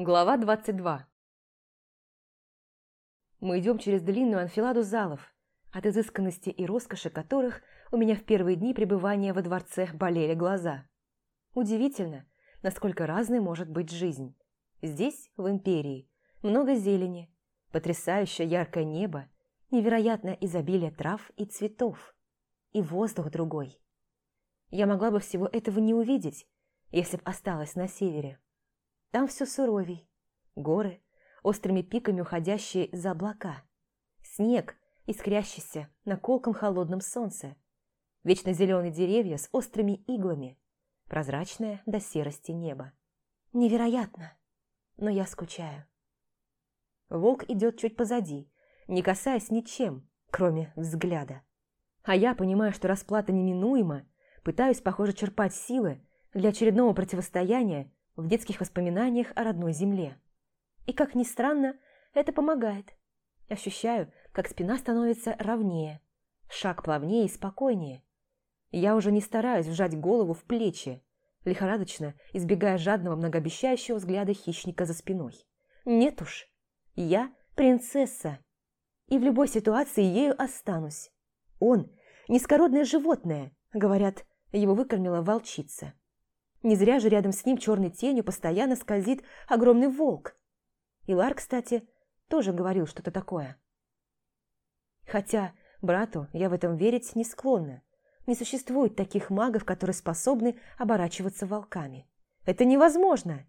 Глава 22 Мы идем через длинную анфиладу залов, от изысканности и роскоши которых у меня в первые дни пребывания во дворце болели глаза. Удивительно, насколько разной может быть жизнь. Здесь, в Империи, много зелени, потрясающее яркое небо, невероятное изобилие трав и цветов, и воздух другой. Я могла бы всего этого не увидеть, если б осталась на севере. Там все суровей. Горы, острыми пиками уходящие за облака. Снег, искрящийся на колком холодном солнце. Вечно зеленые деревья с острыми иглами. Прозрачное до серости небо. Невероятно, но я скучаю. Волк идет чуть позади, не касаясь ничем, кроме взгляда. А я понимаю, что расплата неминуема, пытаюсь, похоже, черпать силы для очередного противостояния в детских воспоминаниях о родной земле. И, как ни странно, это помогает. Ощущаю, как спина становится ровнее, шаг плавнее и спокойнее. Я уже не стараюсь вжать голову в плечи, лихорадочно избегая жадного многообещающего взгляда хищника за спиной. Нет уж, я принцесса, и в любой ситуации ею останусь. Он – низкородное животное, говорят, его выкормила волчица. Не зря же рядом с ним черной тенью постоянно скользит огромный волк. И Лар, кстати, тоже говорил что-то такое. Хотя брату я в этом верить не склонна. Не существует таких магов, которые способны оборачиваться волками. Это невозможно.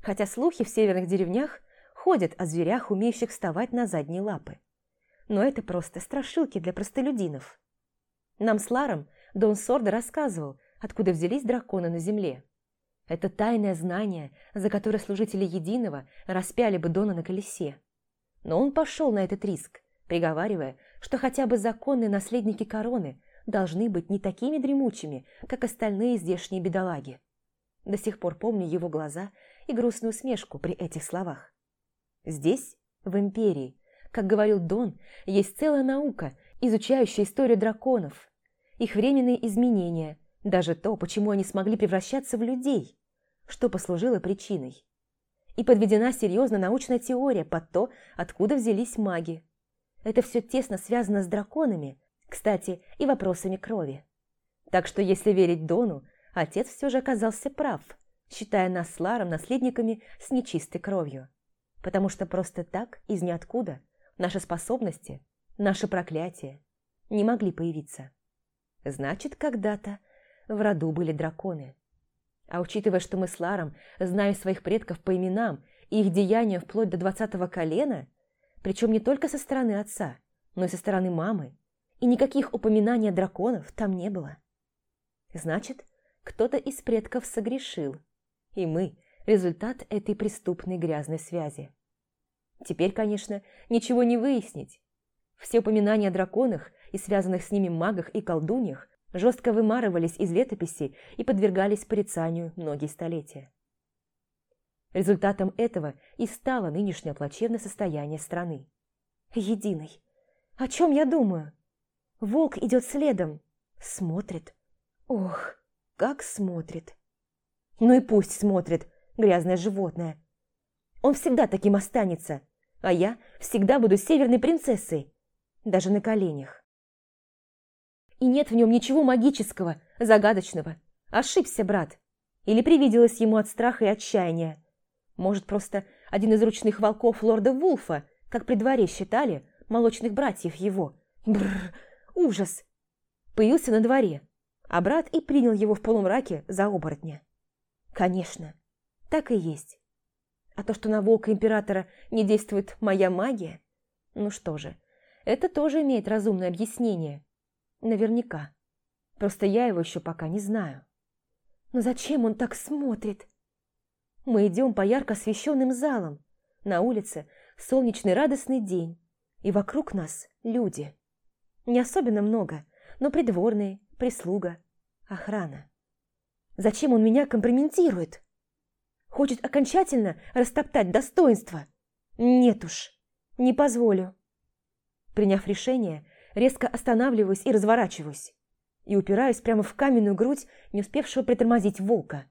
Хотя слухи в северных деревнях ходят о зверях, умеющих вставать на задние лапы. Но это просто страшилки для простолюдинов. Нам с Ларом Дон Сордо рассказывал, откуда взялись драконы на земле. Это тайное знание, за которое служители Единого распяли бы Дона на колесе. Но он пошел на этот риск, приговаривая, что хотя бы законные наследники короны должны быть не такими дремучими, как остальные здешние бедолаги. До сих пор помню его глаза и грустную усмешку при этих словах. Здесь, в Империи, как говорил Дон, есть целая наука, изучающая историю драконов, их временные изменения, даже то, почему они смогли превращаться в людей, что послужило причиной. И подведена серьезно научная теория под то, откуда взялись маги. Это все тесно связано с драконами, кстати, и вопросами крови. Так что, если верить Дону, отец все же оказался прав, считая нас с Ларом наследниками с нечистой кровью. Потому что просто так, из ниоткуда, наши способности, наше проклятие не могли появиться. Значит, когда-то в роду были драконы. А учитывая, что мы с Ларом знаем своих предков по именам и их деяниям вплоть до двадцатого колена, причем не только со стороны отца, но и со стороны мамы, и никаких упоминаний о драконов там не было. Значит, кто-то из предков согрешил, и мы – результат этой преступной грязной связи. Теперь, конечно, ничего не выяснить. Все упоминания о драконах и связанных с ними магах и колдуньях жестко вымарывались из летописей и подвергались порицанию многие столетия. Результатом этого и стало нынешнее плачевное состояние страны. Единый. О чем я думаю? Волк идет следом. Смотрит. Ох, как смотрит. Ну и пусть смотрит, грязное животное. Он всегда таким останется, а я всегда буду северной принцессой, даже на коленях. И нет в нем ничего магического, загадочного. Ошибся, брат. Или привиделось ему от страха и отчаяния. Может, просто один из ручных волков лорда Вулфа, как при дворе считали, молочных братьев его. Бррр, ужас. Появился на дворе, а брат и принял его в полумраке за оборотня. Конечно, так и есть. А то, что на волка императора не действует моя магия, ну что же, это тоже имеет разумное объяснение. Наверняка. Просто я его еще пока не знаю. Но зачем он так смотрит? Мы идем по ярко освещенным залам. На улице солнечный радостный день. И вокруг нас люди. Не особенно много, но придворные, прислуга, охрана. Зачем он меня компрометирует? Хочет окончательно растоптать достоинство? Нет уж, не позволю. Приняв решение, резко останавливаюсь и разворачиваюсь. И упираюсь прямо в каменную грудь, не успевшего притормозить волка.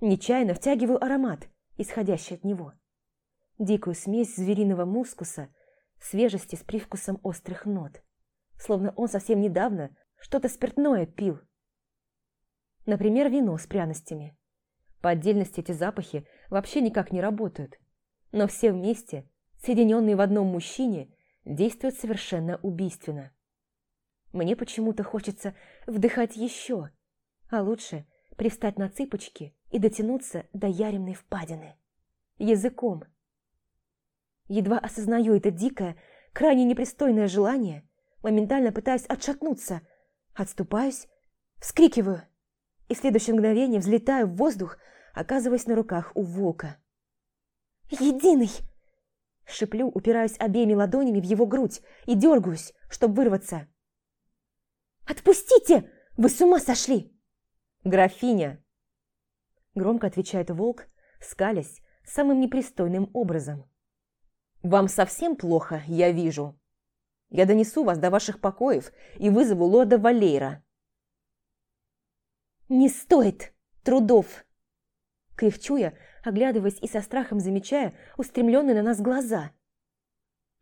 Нечаянно втягиваю аромат, исходящей от него. Дикую смесь звериного мускуса, свежести с привкусом острых нот. Словно он совсем недавно что-то спиртное пил. Например, вино с пряностями. По отдельности эти запахи вообще никак не работают. Но все вместе, соединенные в одном мужчине, действуют совершенно убийственно. Мне почему-то хочется вдыхать еще, а лучше пристать на цыпочки и дотянуться до яремной впадины. Языком. Едва осознаю это дикое, крайне непристойное желание, моментально пытаюсь отшатнуться, отступаюсь, вскрикиваю и в следующее мгновение взлетаю в воздух, оказываясь на руках у волка. «Единый!» Шиплю, упираюсь обеими ладонями в его грудь и дергаюсь, чтобы вырваться. «Отпустите! Вы с ума сошли!» «Графиня!» Громко отвечает волк, скалясь самым непристойным образом. «Вам совсем плохо, я вижу. Я донесу вас до ваших покоев и вызову лорда Валейра». «Не стоит трудов!» Кряхчу оглядываясь и со страхом замечая устремленные на нас глаза.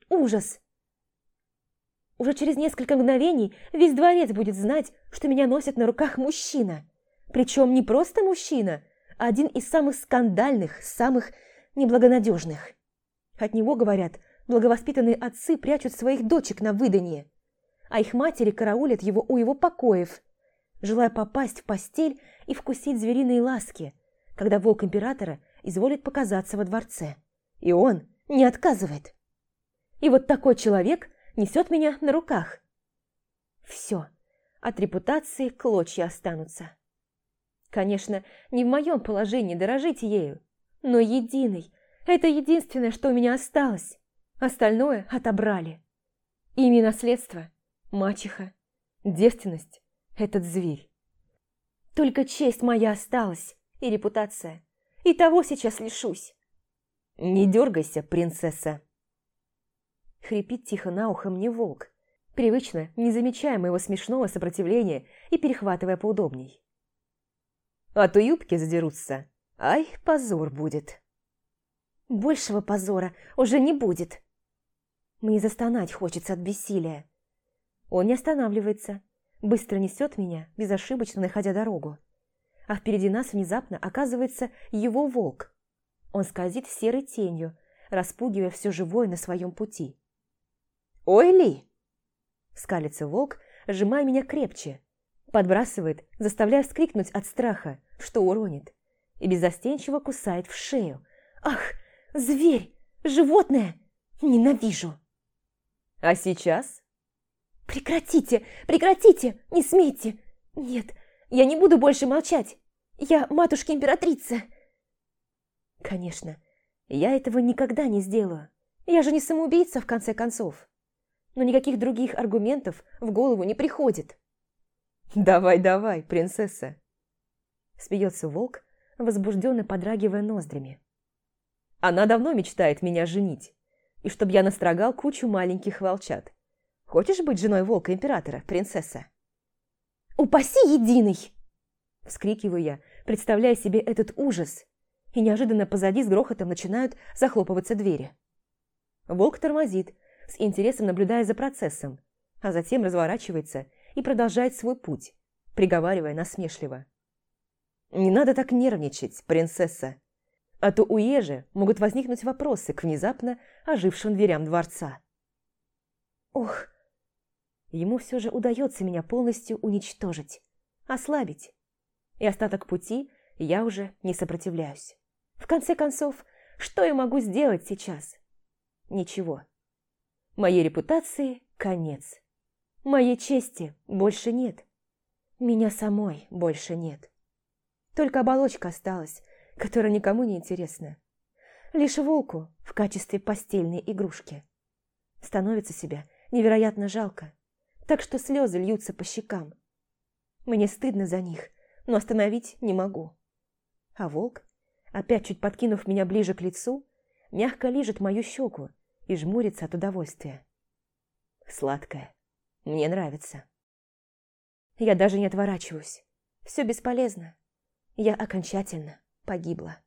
«Ужас! Уже через несколько мгновений весь дворец будет знать, что меня носит на руках мужчина. Причем не просто мужчина, а один из самых скандальных, самых неблагонадежных. От него, говорят, благовоспитанные отцы прячут своих дочек на выданье, а их матери караулят его у его покоев, желая попасть в постель и вкусить звериные ласки, когда волк императора изволит показаться во дворце. И он не отказывает. И вот такой человек несет меня на руках. Все, от репутации клочья останутся. Конечно, не в моем положении дорожить ею, но единый – это единственное, что у меня осталось. Остальное отобрали. Имя наследство, мачеха, девственность – этот зверь. Только честь моя осталась и репутация. И того сейчас лишусь. «Не дергайся, принцесса!» Хрипит тихо на ухо мне волк, привычно, не замечая моего смешного сопротивления и перехватывая поудобней. А то юбки задерутся. Ай, позор будет. Большего позора уже не будет. Мне застонать хочется от бессилия. Он не останавливается, быстро несет меня, безошибочно находя дорогу. А впереди нас внезапно оказывается его волк. Он скользит серой тенью, распугивая все живое на своем пути. «Ой, Ли!» Скалится волк, сжимая меня крепче. Подбрасывает, заставляя вскрикнуть от страха, что уронит. И безостенчиво кусает в шею. «Ах, зверь! Животное! Ненавижу!» «А сейчас?» «Прекратите! Прекратите! Не смейте! Нет, я не буду больше молчать! Я матушка-императрица!» «Конечно, я этого никогда не сделаю. Я же не самоубийца, в конце концов но никаких других аргументов в голову не приходит. «Давай, давай, принцесса!» Смеется волк, возбужденно подрагивая ноздрями. «Она давно мечтает меня женить, и чтобы я настрогал кучу маленьких волчат. Хочешь быть женой волка-императора, принцесса?» «Упаси единый!» Вскрикиваю я, представляя себе этот ужас, и неожиданно позади с грохотом начинают захлопываться двери. Волк тормозит, с интересом наблюдая за процессом, а затем разворачивается и продолжает свой путь, приговаривая насмешливо. «Не надо так нервничать, принцесса, а то у Ежи могут возникнуть вопросы к внезапно ожившим дверям дворца». «Ох!» Ему все же удается меня полностью уничтожить, ослабить. И остаток пути я уже не сопротивляюсь. В конце концов, что я могу сделать сейчас? Ничего. Моей репутации конец. Моей чести больше нет. Меня самой больше нет. Только оболочка осталась, которая никому не интересна. Лишь волку в качестве постельной игрушки. Становится себя невероятно жалко, так что слезы льются по щекам. Мне стыдно за них, но остановить не могу. А волк, опять чуть подкинув меня ближе к лицу, мягко лижет мою щеку, и жмурится от удовольствия. Сладкое. Мне нравится. Я даже не отворачиваюсь. Все бесполезно. Я окончательно погибла.